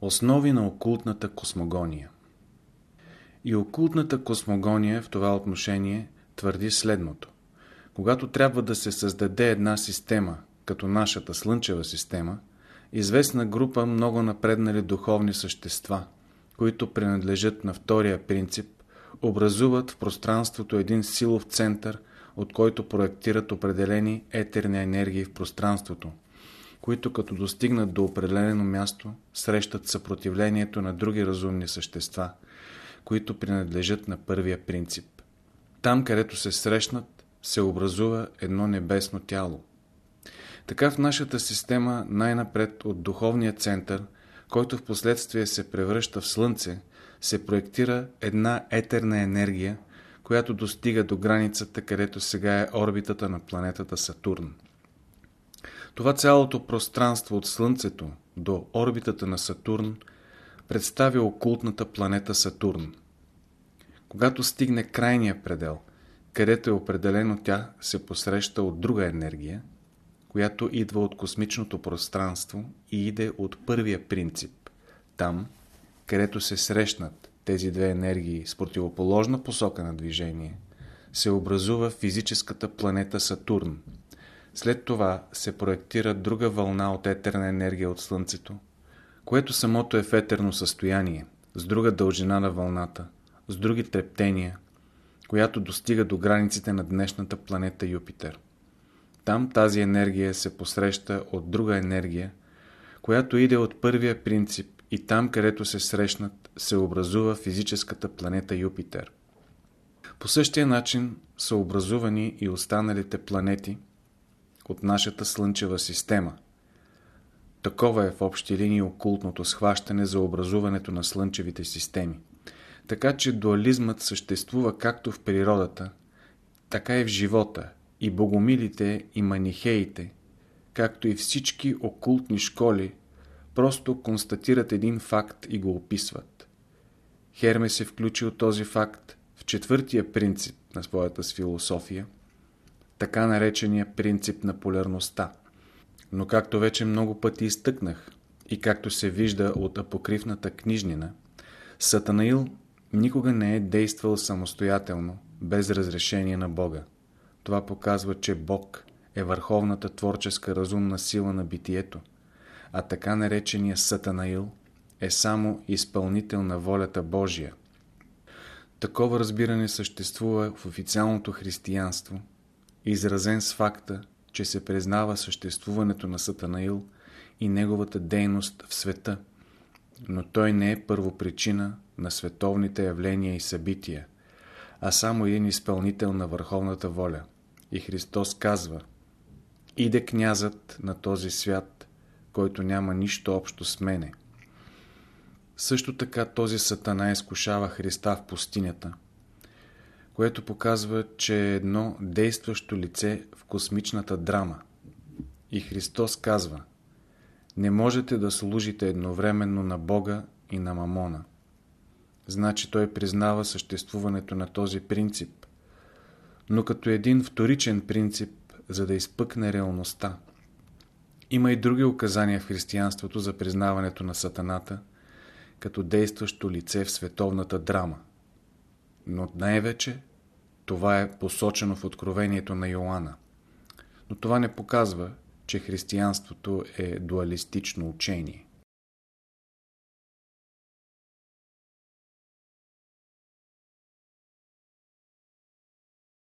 Основи на окултната космогония И окултната космогония в това отношение твърди следното. Когато трябва да се създаде една система, като нашата Слънчева система, известна група много напреднали духовни същества, които принадлежат на втория принцип, образуват в пространството един силов център, от който проектират определени етерни енергии в пространството – които като достигнат до определено място, срещат съпротивлението на други разумни същества, които принадлежат на първия принцип. Там, където се срещнат, се образува едно небесно тяло. Така в нашата система най-напред от духовния център, който в последствие се превръща в Слънце, се проектира една етерна енергия, която достига до границата, където сега е орбитата на планетата Сатурн. Това цялото пространство от Слънцето до орбитата на Сатурн представя окултната планета Сатурн. Когато стигне крайния предел, където е определено тя се посреща от друга енергия, която идва от космичното пространство и иде от първия принцип. Там, където се срещнат тези две енергии с противоположна посока на движение, се образува физическата планета Сатурн – след това се проектира друга вълна от етерна енергия от Слънцето, което самото е в етерно състояние, с друга дължина на вълната, с други трептения, която достига до границите на днешната планета Юпитер. Там тази енергия се посреща от друга енергия, която иде от първия принцип и там, където се срещнат, се образува физическата планета Юпитер. По същия начин са образувани и останалите планети, от нашата Слънчева система. Такова е в общи линии окултното схващане за образуването на Слънчевите системи. Така че дуализмът съществува както в природата, така и в живота, и богомилите, и манихеите, както и всички окултни школи, просто констатират един факт и го описват. Херме се включил този факт в четвъртия принцип на своята философия – така наречения принцип на полярността. Но както вече много пъти изтъкнах и както се вижда от апокривната книжнина, Сатанаил никога не е действал самостоятелно, без разрешение на Бога. Това показва, че Бог е върховната творческа разумна сила на битието, а така наречения Сатанаил е само изпълнител на волята Божия. Такова разбиране съществува в официалното християнство – изразен с факта, че се признава съществуването на Сатанаил и неговата дейност в света, но той не е първопричина на световните явления и събития, а само един изпълнител на върховната воля. И Христос казва Иде князът на този свят, който няма нищо общо с мене. Също така този сатана изкушава Христа в пустинята – което показва, че е едно действащо лице в космичната драма. И Христос казва, не можете да служите едновременно на Бога и на Мамона. Значи той признава съществуването на този принцип, но като един вторичен принцип, за да изпъкне реалността. Има и други указания в християнството за признаването на Сатаната, като действащо лице в световната драма. Но най-вече това е посочено в Откровението на Йоанна. Но това не показва, че християнството е дуалистично учение.